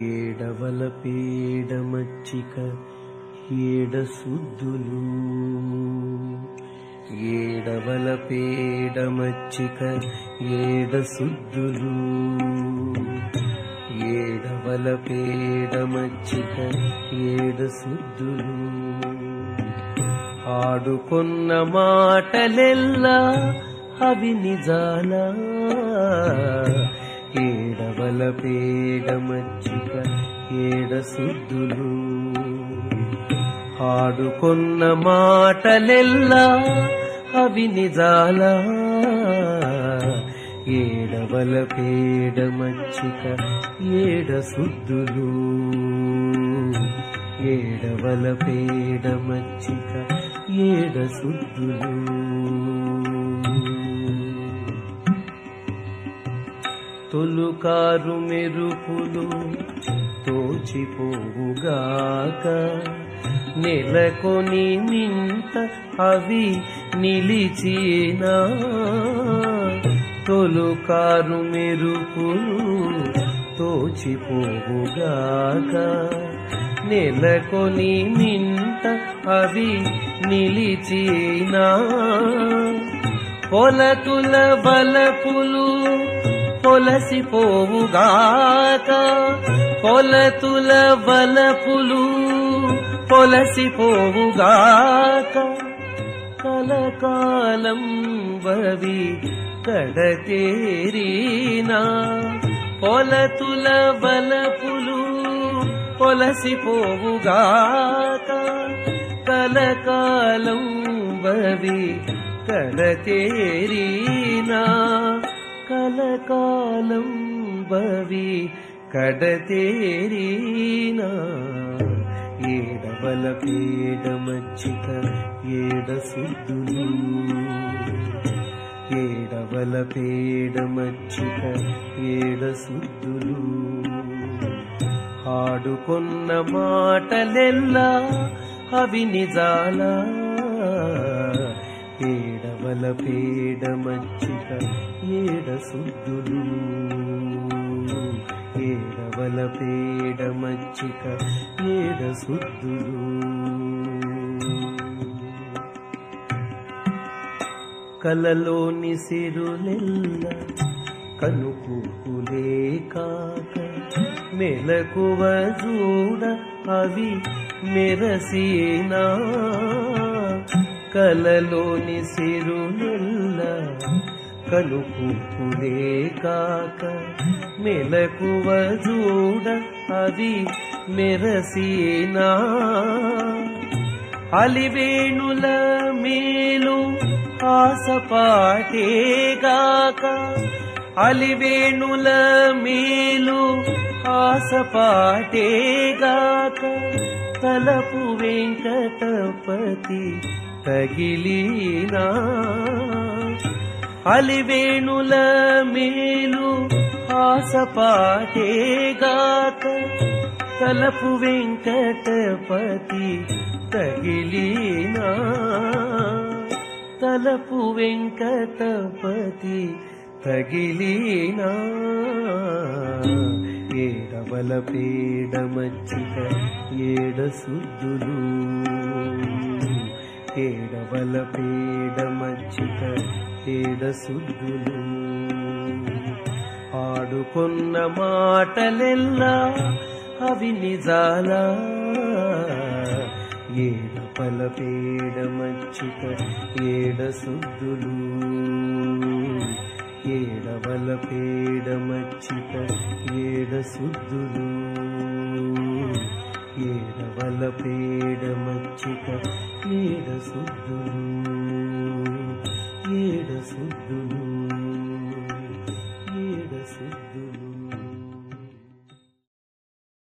ఏడవల పీడమచ్చిక ఏడ శుద్ధులు ఏడవల పీడమచ్చిక ఏడ శుద్ధులు ఏడవల పీడమచ్చిక ఏడ శుద్ధులు ఆడుకున్న మాటలెల్లా అవి నిజాలా ఏడవల మజ్జిక ఏడ శుద్ధులు ఆడుకున్న మాటలెల్లా అవి నిజాలా ఏడవల మజ్జిక ఏడ శుద్ధులు ఏడవల మజ్జిక ఏడ శుద్ధులు తొలుకారు మెరుపులు తోచిపోవుగాక. నెలకొని మింత అవి నిలిచినా తొలుకారు మెరుపులు తోచిపోవుగాక. నెలకొని మింత అవి నిలిచినా. పొలతుల బలపులు పొలసిపోవుగాక పొలతుల బలపులు పొలసిపోవుగాక కలకాలం బవి కడతేరీనా పొలతుల బలపులు పొలసిపోవుగాక కలకాలం బవి కడతేరీనా కలకాలం బవి కడతేరీనా? ఏడవల పేడమచ్చిక ఏడ సుద్దులు ఏడవల పేడమచ్చిక ఏడ సుద్దులు ఆడుకున్న మాటలెల్లా అవి నిజాలా ఏడవల పేడమచ్చిక ఏడ శుద్ధులు? ఏడవల పేడమచ్చిక ఏడ శుద్ధులు? కలలోని సిరులెల్ల కనుకూకులే కాక మెలకువ చూడ అవి మెరసేనా కలలోని సిరునెల్ల కలుపుకునే కాక మెలకువ చూడ అది మెరసీనా? అలివేణుల మేలు ఆసపాటేగాక అలివేణుల మేలు ఆసపాటేగాక తలపు వెంకటపతి తగిలినా అలివేణుల మేలు ఆసపాటేగాక తలపు వెంకటపతి తగిలినా తలపు వెంకటపతి తగిలినా ఏడవల పేడమచ్చిక ఏడ సుద్దులు ఏడవల పేడమచ్చిక ఏడ సుద్దులు ఆడుకున్న మాటలెల్లా అవి నిజాలా? ఏడపల పేడమచ్చిక ఏడ సుద్దులు ఏడవల పేడమచ్చిక ఏడ సుద్దులు ఏడవల పేడమచ్చిక ఏడ సుద్దులు ఏడ సుద్దులు